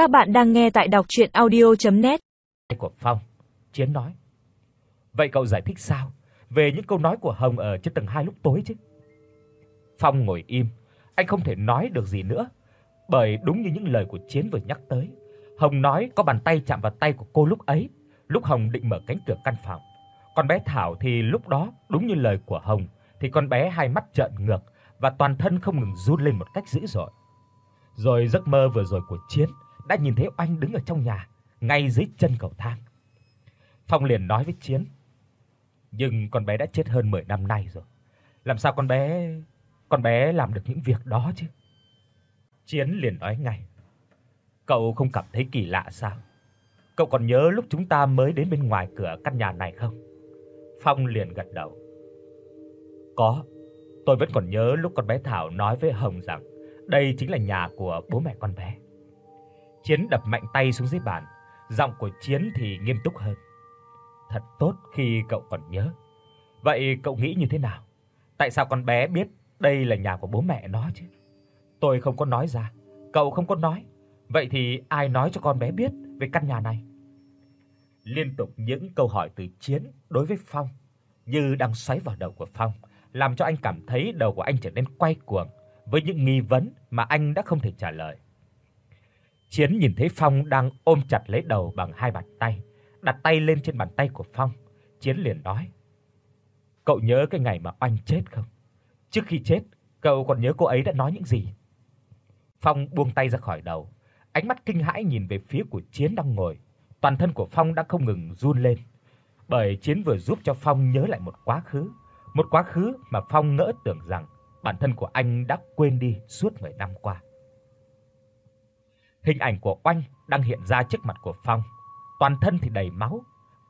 Các bạn đang nghe tại đọc audio net của Phong, Chiến nói. Vậy cậu giải thích sao về những câu nói của Hồng ở trên tầng 2 lúc tối chứ? Phong ngồi im, anh không thể nói được gì nữa, bởi đúng như những lời của Chiến vừa nhắc tới, Hồng nói có bàn tay chạm vào tay của cô lúc ấy, lúc Hồng định mở cánh cửa căn phòng. Còn bé Thảo thì lúc đó, đúng như lời của Hồng, thì con bé hai mắt trợn ngược và toàn thân không ngừng run lên một cách dữ dội. Rồi giấc mơ vừa rồi của Chiến đã nhìn thấy Oanh đứng ở trong nhà, ngay dưới chân cầu thang. Phong liền nói với Chiến: "Nhưng con bé đã chết hơn 10 năm nay rồi. Làm sao con bé con bé làm được những việc đó chứ?" Chiến liền nói ngay: "Cậu không cảm thấy kỳ lạ sao? Cậu còn nhớ lúc chúng ta mới đến bên ngoài cửa căn nhà này không?" Phong liền gật đầu. "Có, tôi vẫn còn nhớ lúc con bé Thảo nói với Hồng rằng đây chính là nhà của bố mẹ con bé." Chiến đập mạnh tay xuống dưới bàn, giọng của Chiến thì nghiêm túc hơn. Thật tốt khi cậu còn nhớ. Vậy cậu nghĩ như thế nào? Tại sao con bé biết đây là nhà của bố mẹ nó chứ? Tôi không có nói ra, cậu không có nói. Vậy thì ai nói cho con bé biết về căn nhà này? Liên tục những câu hỏi từ Chiến đối với Phong như đang xoáy vào đầu của Phong, làm cho anh cảm thấy đầu của anh trở nên quay cuồng với những nghi vấn mà anh đã không thể trả lời. Chiến nhìn thấy Phong đang ôm chặt lấy đầu bằng hai bàn tay, đặt tay lên trên bàn tay của Phong, Chiến liền nói: "Cậu nhớ cái ngày mà Oanh chết không? Trước khi chết, cậu còn nhớ cô ấy đã nói những gì?" Phong buông tay ra khỏi đầu, ánh mắt kinh hãi nhìn về phía của Chiến đang ngồi, toàn thân của Phong đang không ngừng run lên, bởi Chiến vừa giúp cho Phong nhớ lại một quá khứ, một quá khứ mà Phong ngỡ tưởng rằng bản thân của anh đã quên đi suốt 10 năm qua. Hình ảnh của Oanh đang hiện ra trước mặt của Phong, toàn thân thì đầy máu,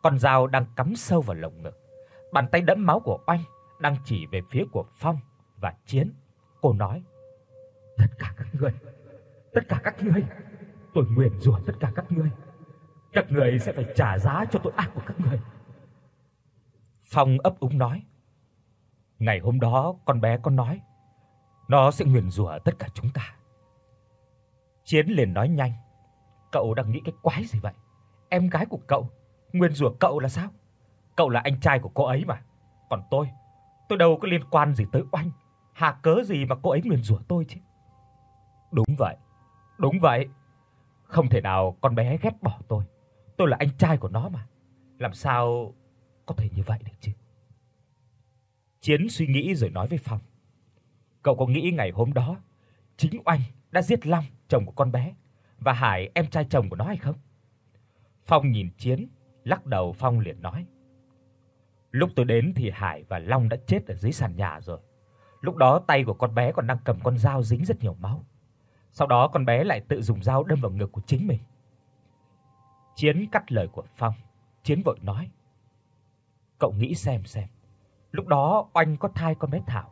con dao đang cắm sâu vào lồng ngực. Bàn tay đẫm máu của Oanh đang chỉ về phía của Phong và Chiến. Cô nói: "Tất cả các ngươi, tất cả các ngươi, tôi nguyện rủa tất cả các ngươi. Các ngươi sẽ phải trả giá cho tội ác của các ngươi." Phong ấp úng nói: "Ngày hôm đó con bé con nói nó sẽ nguyền rủa tất cả chúng ta." Chiến liền nói nhanh, "Cậu đang nghĩ cái quái gì vậy? Em gái của cậu, nguyên rủa cậu là sao? Cậu là anh trai của cô ấy mà. Còn tôi, tôi đâu có liên quan gì tới Oanh, hà cớ gì mà cô ấy nguyên rủa tôi chứ?" Đúng vậy. Đúng vậy. Không thể nào con bé ghét bỏ tôi. Tôi là anh trai của nó mà. Làm sao có thể như vậy được chứ? Chiến suy nghĩ rồi nói với Phong. Cậu có nghĩ ngày hôm đó chính Oanh đã giết Long chồng của con bé và Hải em trai chồng của nó hay không? Phong nhìn Chiến, lắc đầu Phong liền nói: Lúc tôi đến thì Hải và Long đã chết ở dưới sàn nhà rồi. Lúc đó tay của con bé còn đang cầm con dao dính rất nhiều máu. Sau đó con bé lại tự dùng dao đâm vào ngực của chính mình. Chiến cắt lời của Phong, Chiến vội nói: "Cậu nghĩ xem xem, lúc đó oanh có thai con bé Thảo,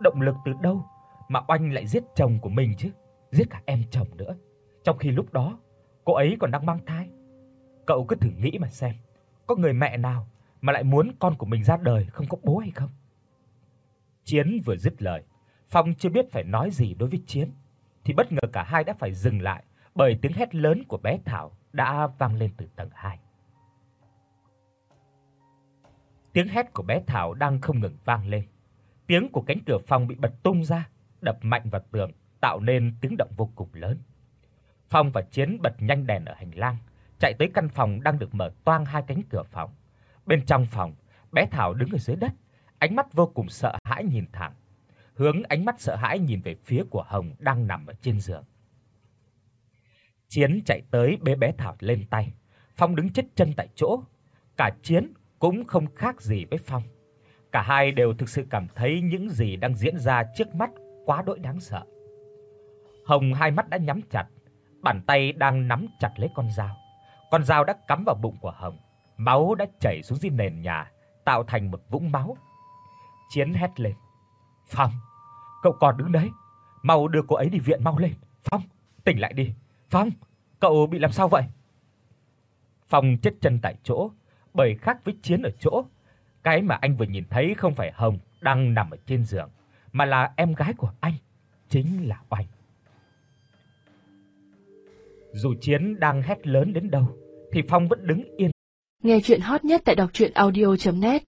động lực từ đâu mà oanh lại giết chồng của mình chứ?" giết cả em chồng nữa, trong khi lúc đó cô ấy còn đang mang thai. Cậu cứ thử nghĩ mà xem, có người mẹ nào mà lại muốn con của mình ra đời không có bố hay không? Chiến vừa dứt lời, Phong chưa biết phải nói gì đối với Chiến thì bất ngờ cả hai đã phải dừng lại bởi tiếng hét lớn của bé Thảo đã vang lên từ tầng 2. Tiếng hét của bé Thảo đang không ngừng vang lên. Tiếng của cánh cửa phòng bị bật tung ra, đập mạnh vào tường, tạo nên tiếng động vô cùng lớn. Phong và Chiến bật nhanh đèn ở hành lang, chạy tới căn phòng đang được mở toang hai cánh cửa phòng. Bên trong phòng, bé Thảo đứng ở dưới đất, ánh mắt vô cùng sợ hãi nhìn thẳng, hướng ánh mắt sợ hãi nhìn về phía của Hồng đang nằm ở trên giường. Chiến chạy tới bế bé Thảo lên tay, Phong đứng chết chân tại chỗ. Cả Chiến cũng không khác gì với Phong. Cả hai đều thực sự cảm thấy những gì đang diễn ra trước mắt quá đỗi đáng sợ. Hồng hai mắt đã nhắm chặt, bàn tay đang nắm chặt lấy con dao. Con dao đã cắm vào bụng của Hồng, máu đã chảy xuống dưới nền nhà, tạo thành một vũng máu. Chiến hét lên: "Phong, cậu còn đứng đấy, mau đưa cô ấy đi viện mau lên. Phong, tỉnh lại đi. Phong, cậu bị làm sao vậy?" Phong chết chân tại chỗ, bởi khác với Chiến ở chỗ, cái mà anh vừa nhìn thấy không phải Hồng đang nằm ở trên giường, mà là em gái của anh, chính là Oanh. Dù Chiến đang hét lớn đến đâu thì Phong vẫn đứng yên. Nghe truyện hot nhất tại doctruyenaudio.net